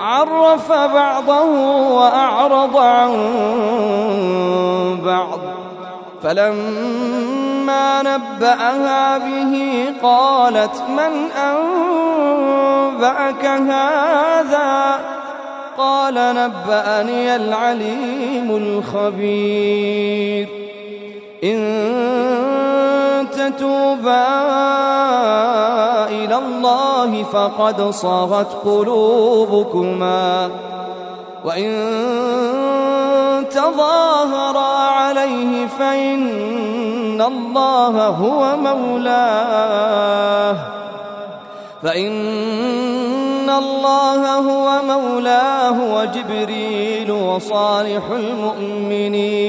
عرف بعضه وأعرض عن بعض. فلما نبأها به قالت من أنبأك هذا؟ قال نبأني العليم الخبير. إن تتوبا إلى الله فقد صغت قلوبكما وإن تظاهرا عليه فإن الله هو مولاه فإن الله هو مولاه وجبريل وصالح المؤمنين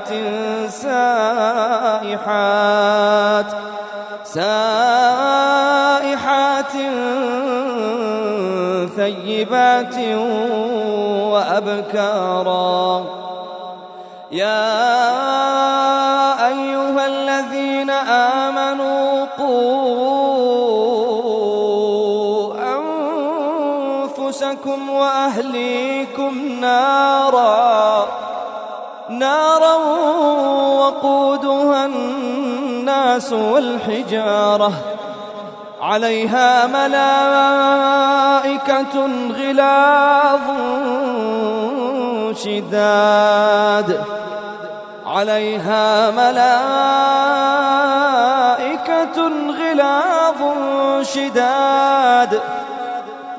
عابدات سائحات سائحات ثيبات وأبكارا. يا أيها الذين آمنوا قوا أنفسكم وأهليكم نارا. نارا وقودها الناس والحجارة. عليها ملائكة غلاظ شداد. عليها ملائكة غلاظ شداد.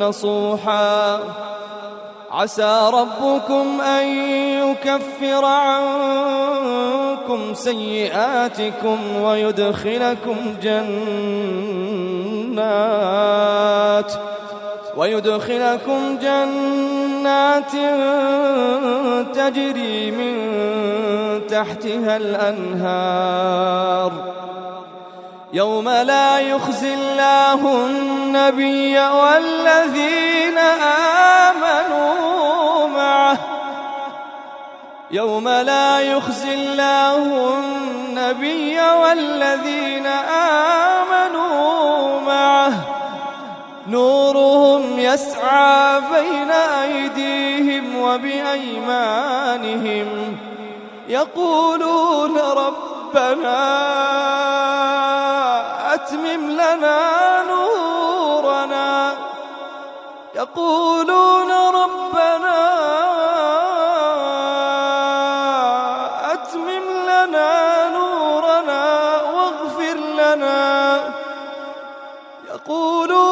نصوحا. عسى ربكم أن يكفر عنكم سيئاتكم ويدخلكم جنات ويدخلكم جنات تجري من تحتها الأنهار. يوم لا يخزي الله النبي والذين آمنوا معه. يوم لا يخزي الله النبي والذين آمنوا معه. نورهم يسعى بين أيديهم وبأيمانهم. يقولون ربنا أتمم لنا نورنا. يقولون ربنا أتمم لنا نورنا واغفر لنا. يقولون